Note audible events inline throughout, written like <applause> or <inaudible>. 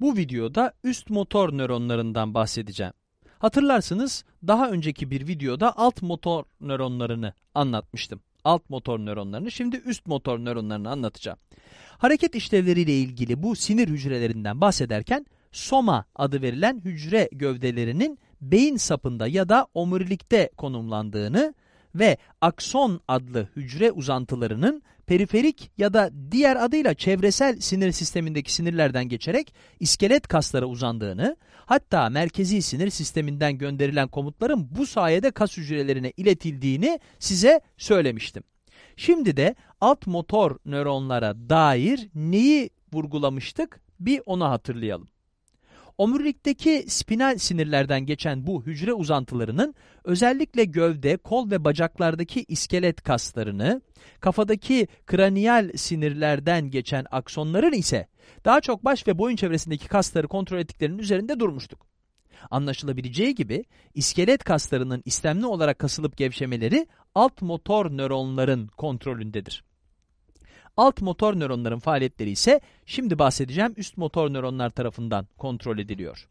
Bu videoda üst motor nöronlarından bahsedeceğim. Hatırlarsınız daha önceki bir videoda alt motor nöronlarını anlatmıştım. Alt motor nöronlarını şimdi üst motor nöronlarını anlatacağım. Hareket işlevleriyle ilgili bu sinir hücrelerinden bahsederken soma adı verilen hücre gövdelerinin beyin sapında ya da omurilikte konumlandığını ve akson adlı hücre uzantılarının periferik ya da diğer adıyla çevresel sinir sistemindeki sinirlerden geçerek iskelet kaslara uzandığını, hatta merkezi sinir sisteminden gönderilen komutların bu sayede kas hücrelerine iletildiğini size söylemiştim. Şimdi de alt motor nöronlara dair neyi vurgulamıştık bir onu hatırlayalım. Omurilikteki spinal sinirlerden geçen bu hücre uzantılarının özellikle gövde, kol ve bacaklardaki iskelet kaslarını, kafadaki kraniyal sinirlerden geçen aksonların ise daha çok baş ve boyun çevresindeki kasları kontrol ettiklerinin üzerinde durmuştuk. Anlaşılabileceği gibi iskelet kaslarının istemli olarak kasılıp gevşemeleri alt motor nöronların kontrolündedir. Alt motor nöronların faaliyetleri ise şimdi bahsedeceğim üst motor nöronlar tarafından kontrol ediliyor.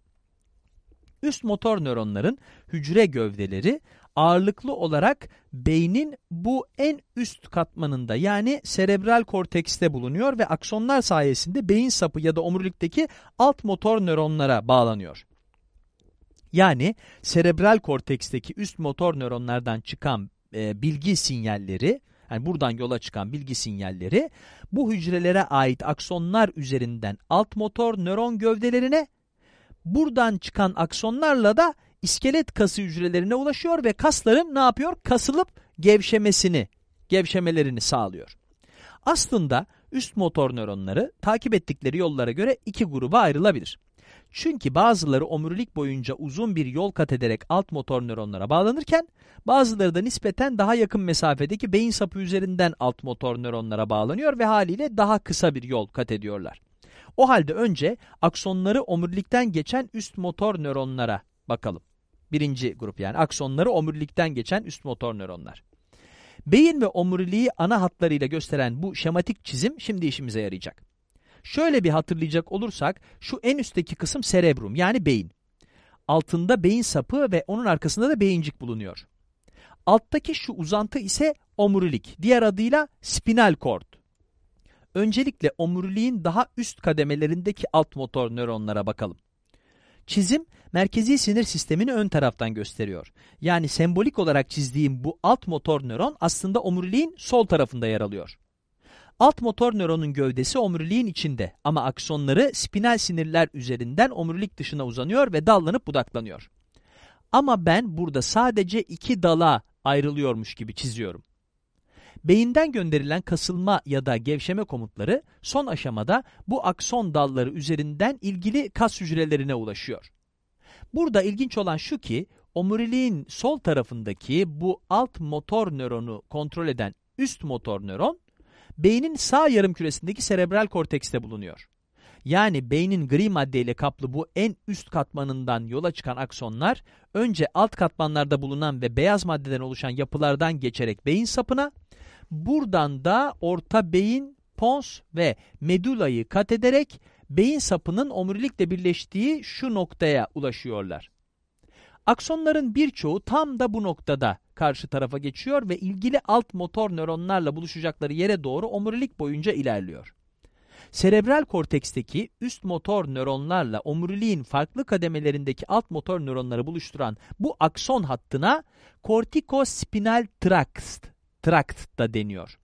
Üst motor nöronların hücre gövdeleri ağırlıklı olarak beynin bu en üst katmanında yani serebral kortekste bulunuyor ve aksonlar sayesinde beyin sapı ya da omurilikteki alt motor nöronlara bağlanıyor. Yani serebral korteksteki üst motor nöronlardan çıkan e, bilgi sinyalleri yani buradan yola çıkan bilgi sinyalleri bu hücrelere ait aksonlar üzerinden alt motor nöron gövdelerine, buradan çıkan aksonlarla da iskelet kası hücrelerine ulaşıyor ve kasların ne yapıyor? Kasılıp gevşemesini, gevşemelerini sağlıyor. Aslında üst motor nöronları takip ettikleri yollara göre iki gruba ayrılabilir. Çünkü bazıları omurilik boyunca uzun bir yol kat ederek alt motor nöronlara bağlanırken, bazıları da nispeten daha yakın mesafedeki beyin sapı üzerinden alt motor nöronlara bağlanıyor ve haliyle daha kısa bir yol kat ediyorlar. O halde önce aksonları omurilikten geçen üst motor nöronlara bakalım. Birinci grup yani aksonları omurilikten geçen üst motor nöronlar. Beyin ve omuriliği ana hatlarıyla gösteren bu şematik çizim şimdi işimize yarayacak. Şöyle bir hatırlayacak olursak şu en üstteki kısım serebrum yani beyin. Altında beyin sapı ve onun arkasında da beyincik bulunuyor. Alttaki şu uzantı ise omurilik, diğer adıyla spinal cord. Öncelikle omuriliğin daha üst kademelerindeki alt motor nöronlara bakalım. Çizim, merkezi sinir sistemini ön taraftan gösteriyor. Yani sembolik olarak çizdiğim bu alt motor nöron aslında omuriliğin sol tarafında yer alıyor. Alt motor nöronun gövdesi omuriliğin içinde ama aksonları spinal sinirler üzerinden omurilik dışına uzanıyor ve dallanıp budaklanıyor. Ama ben burada sadece iki dala ayrılıyormuş gibi çiziyorum. Beyinden gönderilen kasılma ya da gevşeme komutları son aşamada bu akson dalları üzerinden ilgili kas hücrelerine ulaşıyor. Burada ilginç olan şu ki omuriliğin sol tarafındaki bu alt motor nöronu kontrol eden üst motor nöron beynin sağ yarım küresindeki serebral kortekste bulunuyor. Yani beynin gri maddeyle kaplı bu en üst katmanından yola çıkan aksonlar önce alt katmanlarda bulunan ve beyaz maddeden oluşan yapılardan geçerek beyin sapına, buradan da orta beyin, pons ve medulayı kat ederek beyin sapının omurilikle birleştiği şu noktaya ulaşıyorlar. Aksonların birçoğu tam da bu noktada karşı tarafa geçiyor ve ilgili alt motor nöronlarla buluşacakları yere doğru omurilik boyunca ilerliyor. Serebral korteksteki üst motor nöronlarla omuriliğin farklı kademelerindeki alt motor nöronları buluşturan bu akson hattına kortikospinal trakt, trakt da deniyor.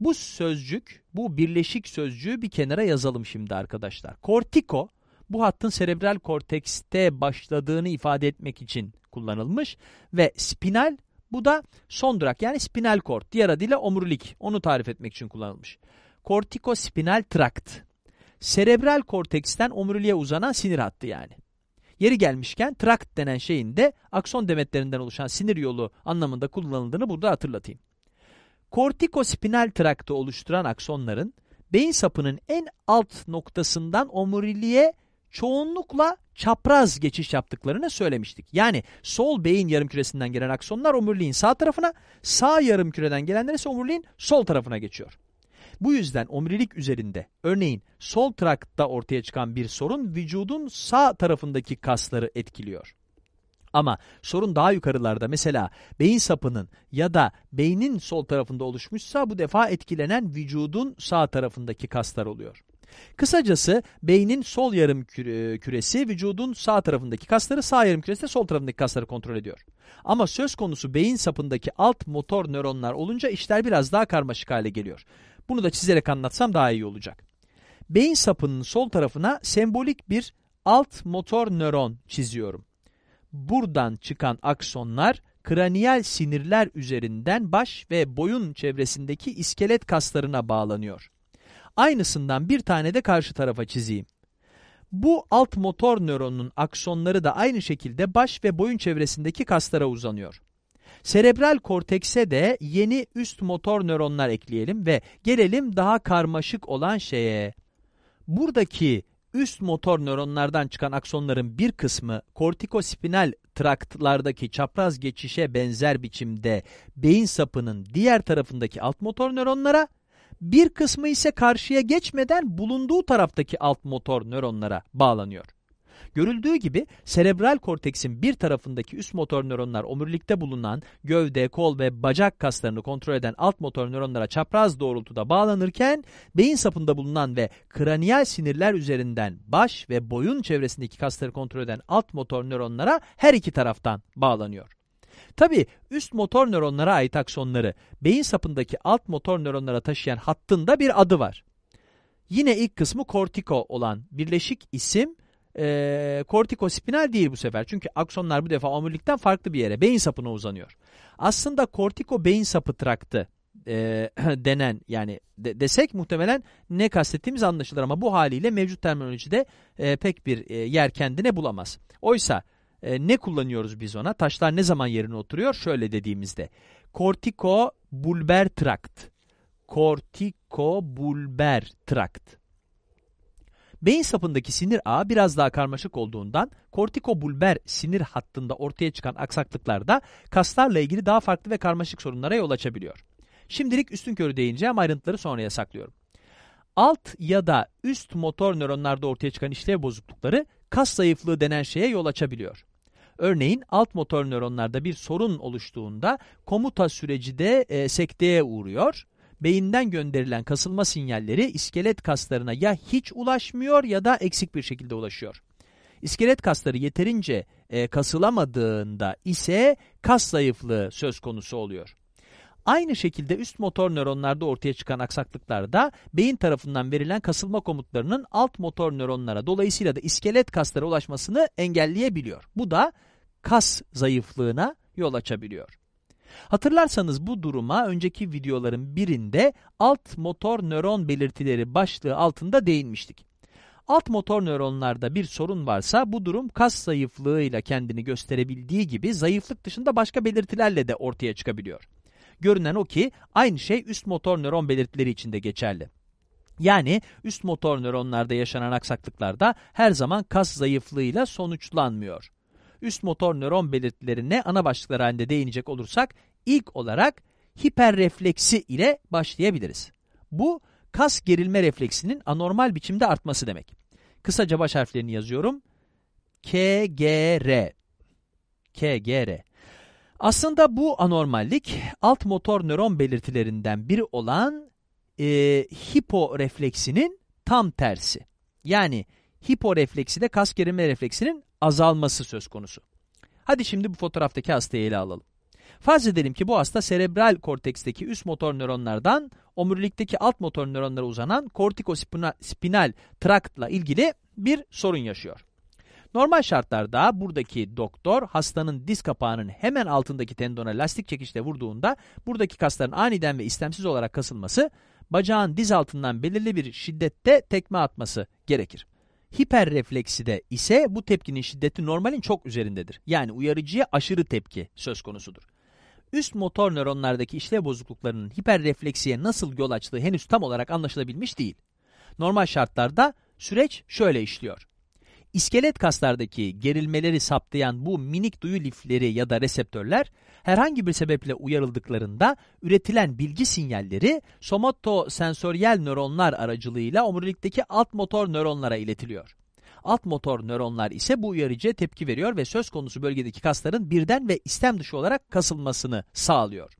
Bu sözcük, bu birleşik sözcüğü bir kenara yazalım şimdi arkadaşlar. Kortiko, bu hattın serebral kortekste başladığını ifade etmek için kullanılmış ve spinal bu da son durak yani spinal kort diğer adıyla omurilik onu tarif etmek için kullanılmış. Kortikospinal trakt serebral korteksten omuriliğe uzanan sinir hattı yani. Yeri gelmişken trakt denen şeyin de akson demetlerinden oluşan sinir yolu anlamında kullanıldığını burada hatırlatayım. Kortikospinal traktı oluşturan aksonların beyin sapının en alt noktasından omuriliğe çoğunlukla çapraz geçiş yaptıklarını söylemiştik. Yani sol beyin yarımküresinden gelen aksonlar omuriliğin sağ tarafına, sağ yarımküreden gelenler ise omuriliğin sol tarafına geçiyor. Bu yüzden omurilik üzerinde, örneğin sol traktta ortaya çıkan bir sorun vücudun sağ tarafındaki kasları etkiliyor. Ama sorun daha yukarılarda mesela beyin sapının ya da beynin sol tarafında oluşmuşsa bu defa etkilenen vücudun sağ tarafındaki kaslar oluyor. Kısacası beynin sol yarım küre, küresi vücudun sağ tarafındaki kasları, sağ yarım küresi de sol tarafındaki kasları kontrol ediyor. Ama söz konusu beyin sapındaki alt motor nöronlar olunca işler biraz daha karmaşık hale geliyor. Bunu da çizerek anlatsam daha iyi olacak. Beyin sapının sol tarafına sembolik bir alt motor nöron çiziyorum. Buradan çıkan aksonlar kraniyal sinirler üzerinden baş ve boyun çevresindeki iskelet kaslarına bağlanıyor. Aynısından bir tane de karşı tarafa çizeyim. Bu alt motor nöronun aksonları da aynı şekilde baş ve boyun çevresindeki kaslara uzanıyor. Serebral kortekse de yeni üst motor nöronlar ekleyelim ve gelelim daha karmaşık olan şeye. Buradaki üst motor nöronlardan çıkan aksonların bir kısmı kortikospinal traktlardaki çapraz geçişe benzer biçimde beyin sapının diğer tarafındaki alt motor nöronlara, bir kısmı ise karşıya geçmeden bulunduğu taraftaki alt motor nöronlara bağlanıyor. Görüldüğü gibi serebral korteksin bir tarafındaki üst motor nöronlar omurilikte bulunan gövde, kol ve bacak kaslarını kontrol eden alt motor nöronlara çapraz doğrultuda bağlanırken beyin sapında bulunan ve kraniyal sinirler üzerinden baş ve boyun çevresindeki kasları kontrol eden alt motor nöronlara her iki taraftan bağlanıyor. Tabi üst motor nöronlara ait aksonları beyin sapındaki alt motor nöronlara taşıyan hattın da bir adı var. Yine ilk kısmı kortiko olan birleşik isim e, kortikospinal değil bu sefer. Çünkü aksonlar bu defa omurilikten farklı bir yere, beyin sapına uzanıyor. Aslında kortiko beyin sapı traktı e, <clears throat> denen yani de, desek muhtemelen ne kastettiğimiz anlaşılır ama bu haliyle mevcut terminolojide e, pek bir e, yer kendine bulamaz. Oysa e, ne kullanıyoruz biz ona? Taşlar ne zaman yerine oturuyor? Şöyle dediğimizde kortiko bulber trakt. Kortiko bulber trakt. Beyin sapındaki sinir ağı biraz daha karmaşık olduğundan kortikobulber sinir hattında ortaya çıkan aksaklıklar da kaslarla ilgili daha farklı ve karmaşık sorunlara yol açabiliyor. Şimdilik üstün körü değineceğim ayrıntıları sonraya saklıyorum. Alt ya da üst motor nöronlarda ortaya çıkan işlev bozuklukları kas zayıflığı denen şeye yol açabiliyor. Örneğin alt motor nöronlarda bir sorun oluştuğunda komuta süreci de e, sekteye uğruyor beyinden gönderilen kasılma sinyalleri iskelet kaslarına ya hiç ulaşmıyor ya da eksik bir şekilde ulaşıyor. İskelet kasları yeterince e, kasılamadığında ise kas zayıflığı söz konusu oluyor. Aynı şekilde üst motor nöronlarda ortaya çıkan aksaklıklarda beyin tarafından verilen kasılma komutlarının alt motor nöronlara dolayısıyla da iskelet kaslara ulaşmasını engelleyebiliyor. Bu da kas zayıflığına yol açabiliyor. Hatırlarsanız bu duruma önceki videoların birinde alt motor nöron belirtileri başlığı altında değinmiştik. Alt motor nöronlarda bir sorun varsa bu durum kas zayıflığıyla kendini gösterebildiği gibi zayıflık dışında başka belirtilerle de ortaya çıkabiliyor. Görünen o ki aynı şey üst motor nöron belirtileri için de geçerli. Yani üst motor nöronlarda yaşanan aksaklıklarda her zaman kas zayıflığıyla sonuçlanmıyor üst motor nöron belirtilerine ana başlıklar halinde değinecek olursak ilk olarak hiperrefleksi ile başlayabiliriz. Bu kas gerilme refleksinin anormal biçimde artması demek. Kısaca baş harflerini yazıyorum. KGR. KGR. Aslında bu anormallik alt motor nöron belirtilerinden biri olan e, hiporefleksinin tam tersi. Yani hiporefleksi de kas gerilme refleksinin azalması söz konusu. Hadi şimdi bu fotoğraftaki hastayı ele alalım. Farz edelim ki bu hasta serebral korteksteki üst motor nöronlardan omurilikteki alt motor nöronlara uzanan kortikospinal traktla ilgili bir sorun yaşıyor. Normal şartlarda buradaki doktor hastanın diz kapağının hemen altındaki tendona lastik çekişle vurduğunda buradaki kasların aniden ve istemsiz olarak kasılması, bacağın diz altından belirli bir şiddette tekme atması gerekir. Hiperreflekside ise bu tepkinin şiddeti normalin çok üzerindedir. Yani uyarıcıya aşırı tepki söz konusudur. Üst motor nöronlardaki işlev bozukluklarının hiperrefleksiye nasıl yol açtığı henüz tam olarak anlaşılabilmiş değil. Normal şartlarda süreç şöyle işliyor. İskelet kaslardaki gerilmeleri saptayan bu minik duyu lifleri ya da reseptörler herhangi bir sebeple uyarıldıklarında üretilen bilgi sinyalleri somatosensöriyel nöronlar aracılığıyla omurilikteki alt motor nöronlara iletiliyor. Alt motor nöronlar ise bu uyarıcıya tepki veriyor ve söz konusu bölgedeki kasların birden ve istem dışı olarak kasılmasını sağlıyor.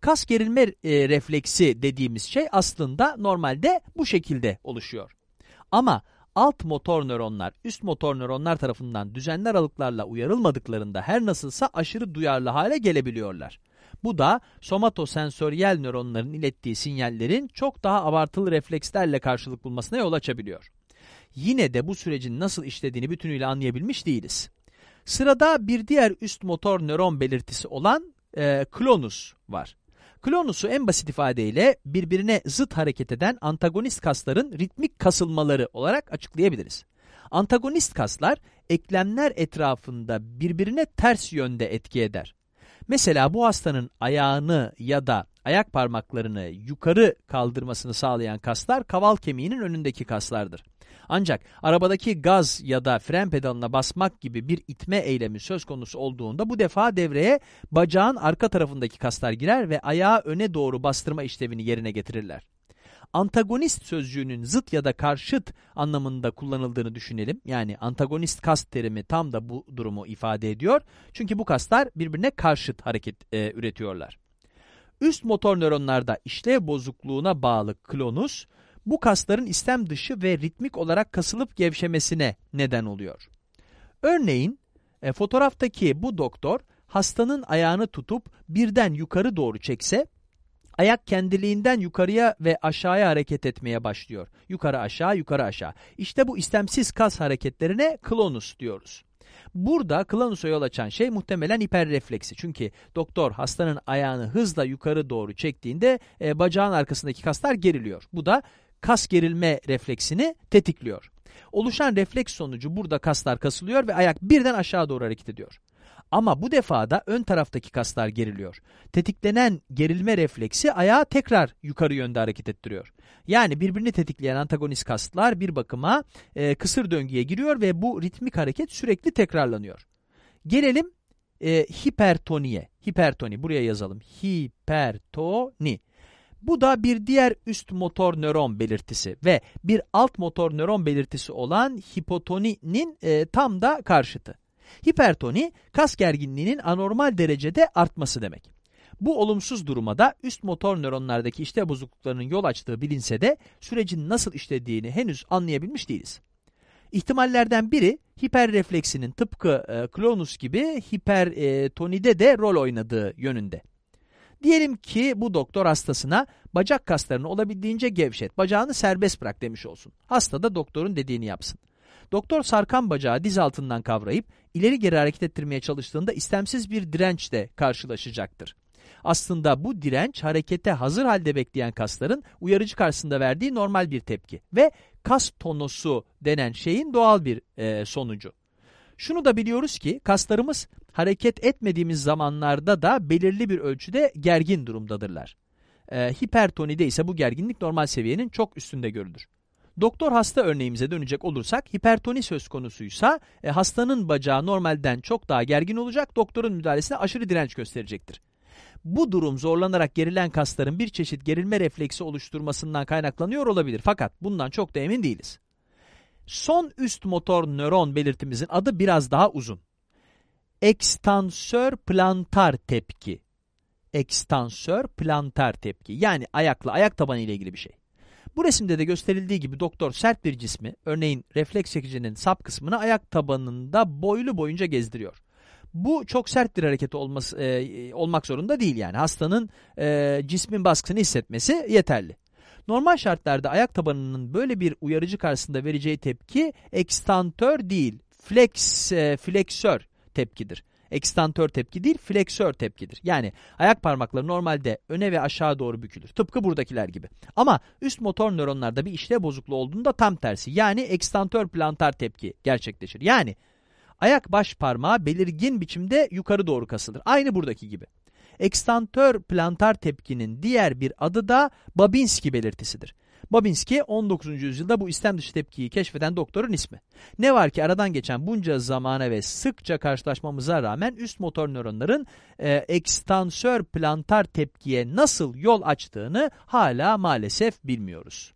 Kas gerilme e, refleksi dediğimiz şey aslında normalde bu şekilde oluşuyor. Ama alt motor nöronlar üst motor nöronlar tarafından düzenli aralıklarla uyarılmadıklarında her nasılsa aşırı duyarlı hale gelebiliyorlar. Bu da somatosensöriyel nöronların ilettiği sinyallerin çok daha abartılı reflekslerle karşılık bulmasına yol açabiliyor. Yine de bu sürecin nasıl işlediğini bütünüyle anlayabilmiş değiliz. Sırada bir diğer üst motor nöron belirtisi olan e, klonus var. Klonusu en basit ifadeyle birbirine zıt hareket eden antagonist kasların ritmik kasılmaları olarak açıklayabiliriz. Antagonist kaslar eklemler etrafında birbirine ters yönde etki eder. Mesela bu hastanın ayağını ya da ayak parmaklarını yukarı kaldırmasını sağlayan kaslar kaval kemiğinin önündeki kaslardır. Ancak arabadaki gaz ya da fren pedalına basmak gibi bir itme eylemi söz konusu olduğunda bu defa devreye bacağın arka tarafındaki kaslar girer ve ayağı öne doğru bastırma işlevini yerine getirirler. Antagonist sözcüğünün zıt ya da karşıt anlamında kullanıldığını düşünelim. Yani antagonist kas terimi tam da bu durumu ifade ediyor. Çünkü bu kaslar birbirine karşıt hareket e, üretiyorlar. Üst motor nöronlarda işlev bozukluğuna bağlı klonus, bu kasların istem dışı ve ritmik olarak kasılıp gevşemesine neden oluyor. Örneğin e, fotoğraftaki bu doktor hastanın ayağını tutup birden yukarı doğru çekse ayak kendiliğinden yukarıya ve aşağıya hareket etmeye başlıyor. Yukarı aşağı yukarı aşağı. İşte bu istemsiz kas hareketlerine klonus diyoruz. Burada klanusa yol açan şey muhtemelen hiperrefleksi. Çünkü doktor hastanın ayağını hızla yukarı doğru çektiğinde e, bacağın arkasındaki kaslar geriliyor. Bu da kas gerilme refleksini tetikliyor. Oluşan refleks sonucu burada kaslar kasılıyor ve ayak birden aşağı doğru hareket ediyor. Ama bu defa da ön taraftaki kaslar geriliyor. Tetiklenen gerilme refleksi ayağı tekrar yukarı yönde hareket ettiriyor. Yani birbirini tetikleyen antagonist kaslar bir bakıma e, kısır döngüye giriyor ve bu ritmik hareket sürekli tekrarlanıyor. Gelelim e, hipertoniye. Hipertoni buraya yazalım. Hipertoni. Bu da bir diğer üst motor nöron belirtisi ve bir alt motor nöron belirtisi olan hipotoninin e, tam da karşıtı. Hipertoni, kas gerginliğinin anormal derecede artması demek. Bu olumsuz duruma da üst motor nöronlardaki işlev bozukluklarının yol açtığı bilinse de sürecin nasıl işlediğini henüz anlayabilmiş değiliz. İhtimallerden biri hiperrefleksinin tıpkı e, klonus gibi hipertonide de rol oynadığı yönünde. Diyelim ki bu doktor hastasına bacak kaslarını olabildiğince gevşet, bacağını serbest bırak demiş olsun. Hasta da doktorun dediğini yapsın. Doktor sarkan bacağı diz altından kavrayıp ileri geri hareket ettirmeye çalıştığında istemsiz bir dirençle karşılaşacaktır. Aslında bu direnç harekete hazır halde bekleyen kasların uyarıcı karşısında verdiği normal bir tepki ve kas tonosu denen şeyin doğal bir e, sonucu. Şunu da biliyoruz ki kaslarımız hareket etmediğimiz zamanlarda da belirli bir ölçüde gergin durumdadırlar. E, hipertonide ise bu gerginlik normal seviyenin çok üstünde görülür. Doktor hasta örneğimize dönecek olursak hipertoni söz konusuysa e, hastanın bacağı normalden çok daha gergin olacak, doktorun müdahalesine aşırı direnç gösterecektir. Bu durum zorlanarak gerilen kasların bir çeşit gerilme refleksi oluşturmasından kaynaklanıyor olabilir fakat bundan çok da emin değiliz. Son üst motor nöron belirtimizin adı biraz daha uzun. Ekstansör plantar tepki. Ekstansör plantar tepki. Yani ayakla, ayak tabanı ile ilgili bir şey. Bu resimde de gösterildiği gibi doktor sert bir cismi, örneğin refleks çekicinin sap kısmını ayak tabanında boylu boyunca gezdiriyor. Bu çok sert bir hareket olması, e, olmak zorunda değil yani. Hastanın e, cismin baskısını hissetmesi yeterli. Normal şartlarda ayak tabanının böyle bir uyarıcı karşısında vereceği tepki ekstantör değil, flex, e, fleksör tepkidir. Ekstantör tepki değil, fleksör tepkidir. Yani ayak parmakları normalde öne ve aşağı doğru bükülür. Tıpkı buradakiler gibi. Ama üst motor nöronlarda bir işlev bozukluğu olduğunda tam tersi. Yani ekstantör plantar tepki gerçekleşir. Yani ayak baş parmağı belirgin biçimde yukarı doğru kasılır. Aynı buradaki gibi. Ekstantör plantar tepkinin diğer bir adı da Babinski belirtisidir. Babinski 19. yüzyılda bu istem dışı tepkiyi keşfeden doktorun ismi. Ne var ki aradan geçen bunca zamana ve sıkça karşılaşmamıza rağmen üst motor nöronların e, ekstansör plantar tepkiye nasıl yol açtığını hala maalesef bilmiyoruz.